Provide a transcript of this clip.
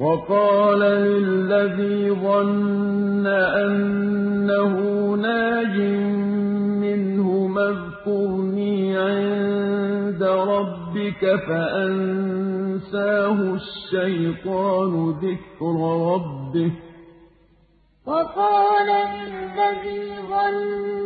وَقَالَ لِلَّذِي ظَنَّ أَنَّهُ نَاجٍ مِّنْهُمَا اذْكُرْنِي عِندَ رَبِّكَ فَأَنسَاهُ الشَّيْطَانُ ذِكْرَ رَبِّهِ ۚ. سِنِينَ وَقَالَ لِلَّذِي ظَنَّ